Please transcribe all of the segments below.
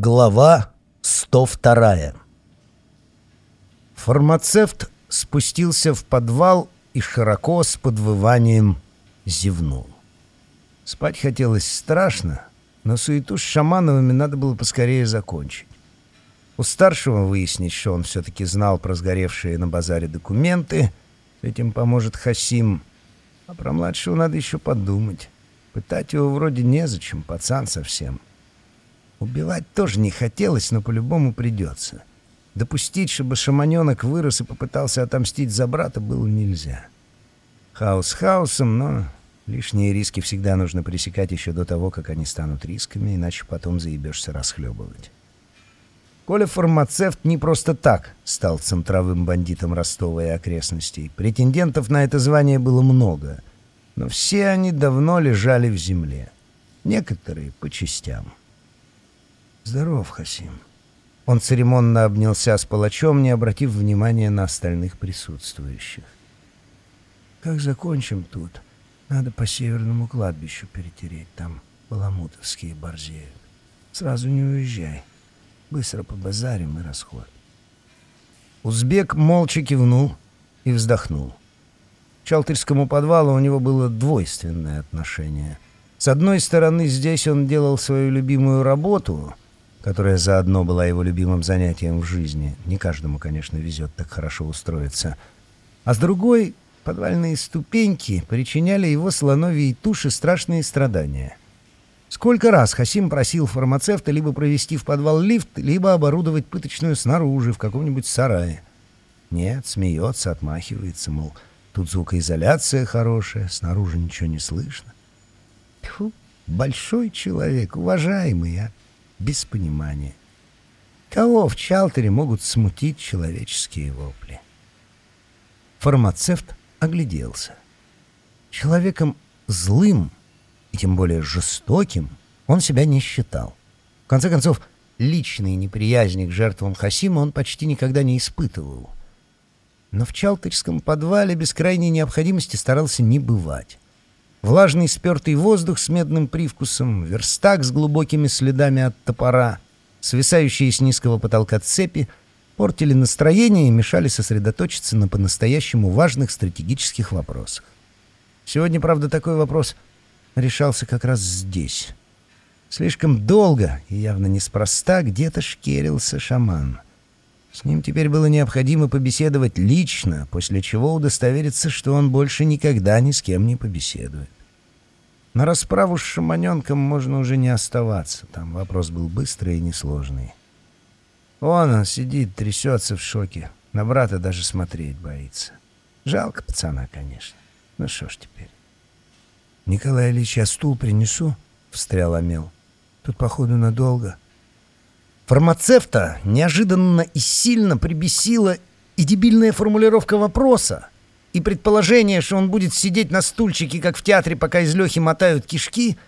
Глава 102 Фармацевт спустился в подвал и широко с подвыванием зевнул. Спать хотелось страшно, но суету с Шамановыми надо было поскорее закончить. У старшего выяснить, что он все-таки знал про сгоревшие на базаре документы. Этим поможет Хасим. А про младшего надо еще подумать. Пытать его вроде незачем, пацан совсем. — Убивать тоже не хотелось, но по-любому придется. Допустить, чтобы шаманенок вырос и попытался отомстить за брата, было нельзя. Хаос хаосом, но лишние риски всегда нужно пресекать еще до того, как они станут рисками, иначе потом заебешься расхлебывать. Коля фармацевт не просто так стал центровым бандитом Ростова и окрестностей. Претендентов на это звание было много, но все они давно лежали в земле. Некоторые по частям. «Здоров, Хасим». Он церемонно обнялся с палачом, не обратив внимания на остальных присутствующих. «Как закончим тут, надо по северному кладбищу перетереть. Там баламутовские борзеют. Сразу не уезжай. Быстро по базарим и расход». Узбек молча кивнул и вздохнул. К Чалтырскому подвалу у него было двойственное отношение. С одной стороны, здесь он делал свою любимую работу — которая заодно была его любимым занятием в жизни. Не каждому, конечно, везет так хорошо устроиться. А с другой, подвальные ступеньки причиняли его слоновьей туши страшные страдания. Сколько раз Хасим просил фармацевта либо провести в подвал лифт, либо оборудовать пыточную снаружи, в каком-нибудь сарае. Нет, смеется, отмахивается, мол, тут звукоизоляция хорошая, снаружи ничего не слышно. Тьфу, большой человек, уважаемый, а без понимания. Кого в Чалтере могут смутить человеческие вопли? Фармацевт огляделся. Человеком злым и тем более жестоким он себя не считал. В конце концов, личной неприязни к жертвам Хасима он почти никогда не испытывал. Но в Чалтырском подвале без крайней необходимости старался не бывать. Влажный спертый воздух с медным привкусом, верстак с глубокими следами от топора, свисающие с низкого потолка цепи портили настроение и мешали сосредоточиться на по-настоящему важных стратегических вопросах. Сегодня, правда, такой вопрос решался как раз здесь. Слишком долго и явно неспроста где-то шкерился шаман. С ним теперь было необходимо побеседовать лично, после чего удостовериться, что он больше никогда ни с кем не побеседует. На расправу с шаманенком можно уже не оставаться. Там вопрос был быстрый и несложный. Вон он сидит, трясется в шоке. На брата даже смотреть боится. Жалко пацана, конечно. Ну что ж теперь. «Николай Ильич, я стул принесу?» — встрял Амел. «Тут, походу, надолго». Фармацевта неожиданно и сильно прибесила и дебильная формулировка вопроса, и предположение, что он будет сидеть на стульчике, как в театре, пока из Лехи мотают кишки,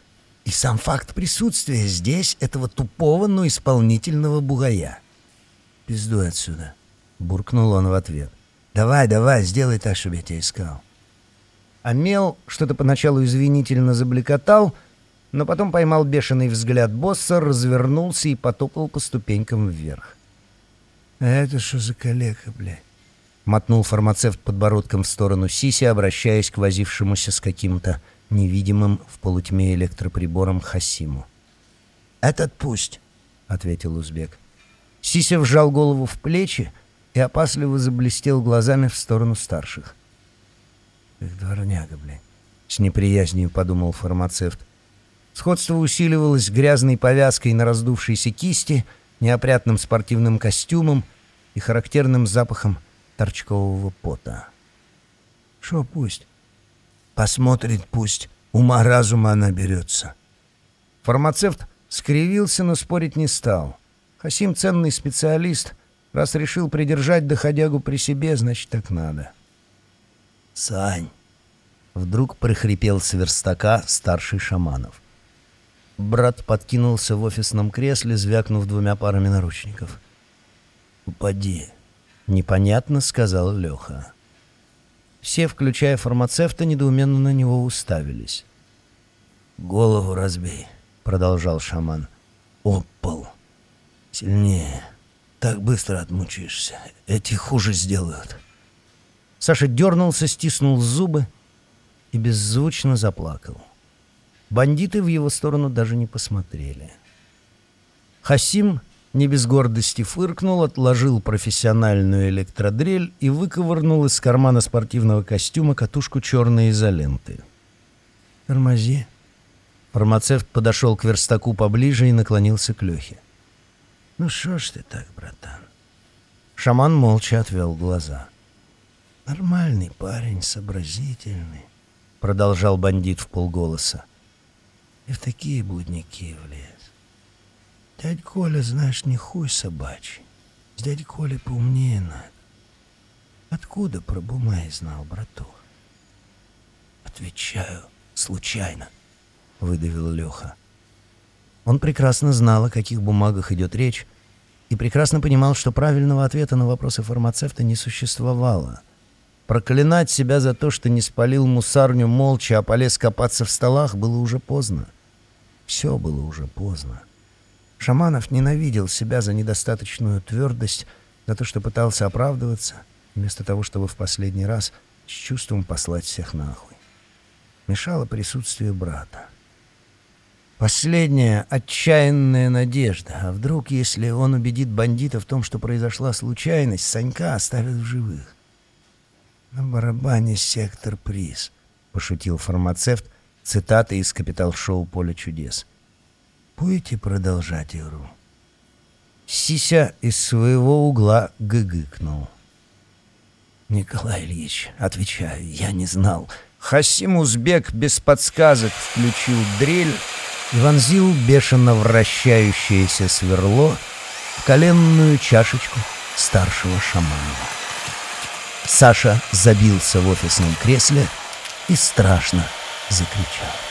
и сам факт присутствия здесь этого тупого, но исполнительного бугая. «Пиздуй отсюда», — буркнул он в ответ. «Давай, давай, сделай так, чтобы я тебя искал». Амел что-то поначалу извинительно заблекотал — но потом поймал бешеный взгляд босса, развернулся и потопал по ступенькам вверх. «А это что за калека, блядь?» Мотнул фармацевт подбородком в сторону Сиси, обращаясь к возившемуся с каким-то невидимым в полутьме электроприбором Хасиму. «Этот пусть», — ответил узбек. Сися вжал голову в плечи и опасливо заблестел глазами в сторону старших. «Их дворняга, блядь», — с неприязнью подумал фармацевт. Сходство усиливалось грязной повязкой на раздувшейся кисти, неопрятным спортивным костюмом и характерным запахом торчкового пота. «Шо пусть? Посмотрит пусть, ума-разума наберется». Фармацевт скривился, но спорить не стал. Хасим ценный специалист. Раз решил придержать доходягу при себе, значит, так надо. «Сань!» — вдруг прохрипел верстака старший Шаманов — Брат подкинулся в офисном кресле, звякнув двумя парами наручников. «Упади», — непонятно сказал Леха. Все, включая фармацевта, недоуменно на него уставились. «Голову разбей», — продолжал шаман. «Опал. Сильнее. Так быстро отмучаешься. Эти хуже сделают. Саша дернулся, стиснул зубы и беззвучно заплакал. Бандиты в его сторону даже не посмотрели. Хасим не без гордости фыркнул, отложил профессиональную электродрель и выковырнул из кармана спортивного костюма катушку черной изоленты. «Тормози». Фармацевт подошел к верстаку поближе и наклонился к Лехе. «Ну что ж ты так, братан?» Шаман молча отвел глаза. «Нормальный парень, сообразительный», — продолжал бандит в полголоса. «И в такие будники влез. Дядь Коля, знаешь, не хуй собачий. Дядь Колей поумнее надо. Откуда про Бумай знал, братух? Отвечаю, случайно, выдавил Леха. Он прекрасно знал, о каких бумагах идет речь, и прекрасно понимал, что правильного ответа на вопросы фармацевта не существовало. Проклинать себя за то, что не спалил мусарню молча, а полез копаться в столах, было уже поздно. Все было уже поздно. Шаманов ненавидел себя за недостаточную твердость, за то, что пытался оправдываться, вместо того, чтобы в последний раз с чувством послать всех нахуй. Мешало присутствие брата. Последняя отчаянная надежда. А вдруг, если он убедит бандита в том, что произошла случайность, Санька оставят в живых? «На барабане сектор приз», — пошутил фармацевт, цитата из «Капитал-шоу Поле чудес». Будете продолжать игру?» Сися из своего угла гыгыкнул. «Николай Ильич, отвечаю, я не знал. Хасим Узбек без подсказок включил дрель и вонзил бешено вращающееся сверло в коленную чашечку старшего шамана. Саша забился в офисном кресле и страшно закричал.